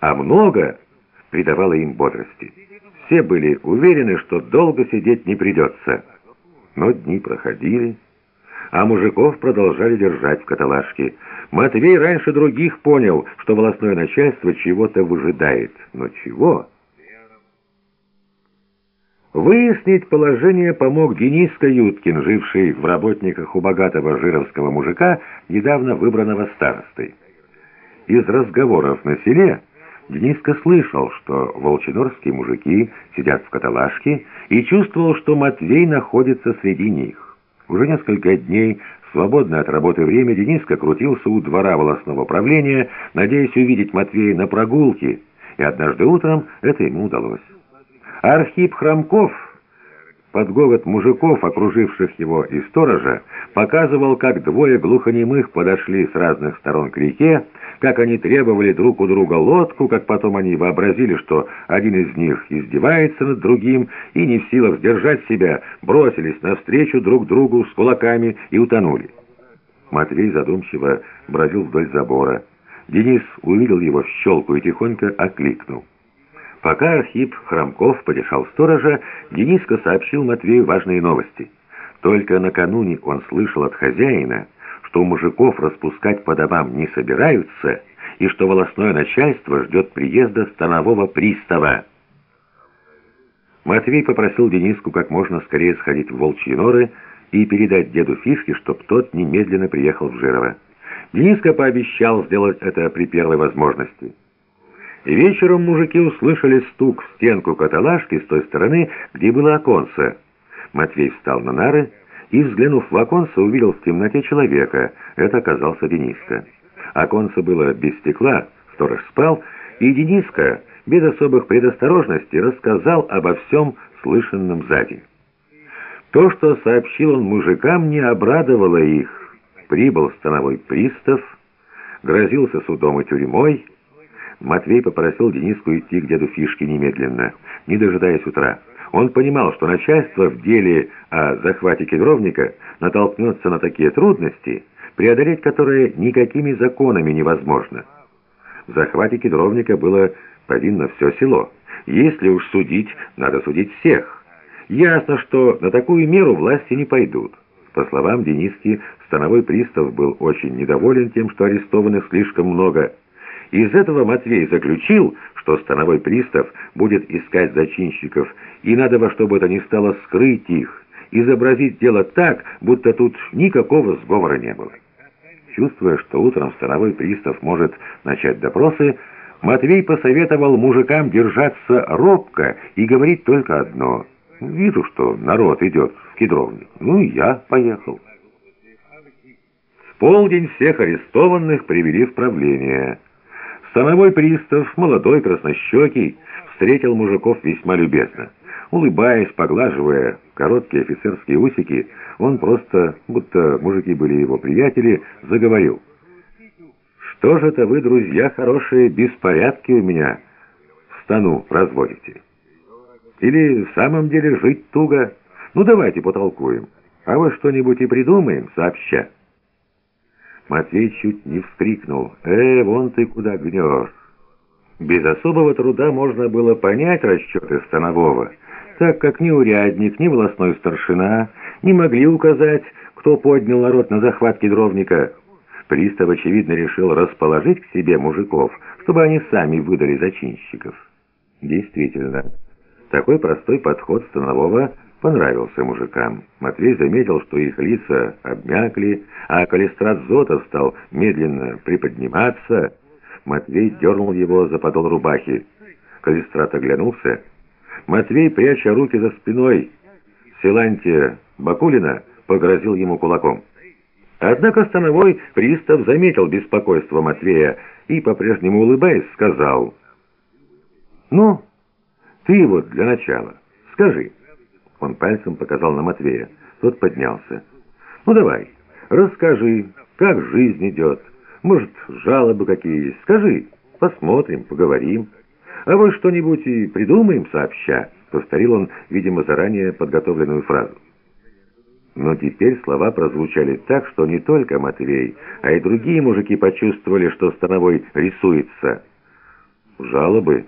а много придавало им бодрости. Все были уверены, что долго сидеть не придется. Но дни проходили, а мужиков продолжали держать в каталажке. Матвей раньше других понял, что волосное начальство чего-то выжидает. Но чего? Выяснить положение помог Денис Каюткин, живший в работниках у богатого жировского мужика, недавно выбранного старостой. Из разговоров на селе Дениска слышал, что волчинорские мужики сидят в каталажке и чувствовал, что Матвей находится среди них. Уже несколько дней, свободное от работы время, Дениска крутился у двора волосного правления, надеясь увидеть Матвея на прогулке, и однажды утром это ему удалось. Архип Хромков, под гогот мужиков, окруживших его и сторожа, показывал, как двое глухонемых подошли с разных сторон к реке, как они требовали друг у друга лодку, как потом они вообразили, что один из них издевается над другим, и не в силах сдержать себя, бросились навстречу друг другу с кулаками и утонули. Матвей задумчиво бродил вдоль забора. Денис увидел его в щелку и тихонько окликнул. Пока Архип Хромков потешал сторожа, Дениска сообщил Матвею важные новости. Только накануне он слышал от хозяина, что мужиков распускать по домам не собираются и что волосное начальство ждет приезда станового пристава. Матвей попросил Дениску как можно скорее сходить в Волчьи норы и передать деду Фишке, чтоб тот немедленно приехал в Жирово. Дениска пообещал сделать это при первой возможности. Вечером мужики услышали стук в стенку каталажки с той стороны, где было оконце. Матвей встал на нары и, взглянув в оконце, увидел в темноте человека. Это оказался Дениска. Оконце было без стекла, сторож спал, и Дениска, без особых предосторожностей, рассказал обо всем слышанном сзади. То, что сообщил он мужикам, не обрадовало их. Прибыл становой пристав, грозился судом и тюрьмой, Матвей попросил Дениску идти к деду Фишке немедленно, не дожидаясь утра. Он понимал, что начальство в деле о захвате кедровника натолкнется на такие трудности, преодолеть которые никакими законами невозможно. В захвате кедровника было повинно все село. Если уж судить, надо судить всех. Ясно, что на такую меру власти не пойдут. По словам Дениски, становой пристав был очень недоволен тем, что арестованных слишком много, из этого Матвей заключил, что становой пристав будет искать зачинщиков, и надо во что бы то ни стало скрыть их, изобразить дело так, будто тут никакого сговора не было. Чувствуя, что утром становой пристав может начать допросы, Матвей посоветовал мужикам держаться робко и говорить только одно. «Вижу, что народ идет в кедровник. Ну и я поехал». В полдень всех арестованных привели в правление – Становой пристав, молодой, краснощекий, встретил мужиков весьма любезно. Улыбаясь, поглаживая короткие офицерские усики, он просто, будто мужики были его приятели, заговорил. «Что же это вы, друзья хорошие, беспорядки у меня в стану разводите? Или в самом деле жить туго? Ну давайте потолкуем, а вы что-нибудь и придумаем сообща». Матвей чуть не вскрикнул. «Э, вон ты куда гнешь!» Без особого труда можно было понять расчеты Станового, так как ни урядник, ни волосной старшина не могли указать, кто поднял народ на захват кедровника. Пристав, очевидно, решил расположить к себе мужиков, чтобы они сами выдали зачинщиков. Действительно, такой простой подход Станового – понравился мужикам. Матвей заметил, что их лица обмякли, а калистрат Зотов стал медленно приподниматься. Матвей дернул его за подол рубахи. Калистрат оглянулся. Матвей, пряча руки за спиной, Силантия Бакулина погрозил ему кулаком. Однако становой пристав заметил беспокойство Матвея и, по-прежнему улыбаясь, сказал, «Ну, ты вот для начала скажи». Он пальцем показал на Матвея. Тот поднялся. «Ну давай, расскажи, как жизнь идет. Может, жалобы какие есть. Скажи, посмотрим, поговорим. А вы что-нибудь и придумаем сообща», — повторил он, видимо, заранее подготовленную фразу. Но теперь слова прозвучали так, что не только Матвей, а и другие мужики почувствовали, что Становой рисуется. жалобы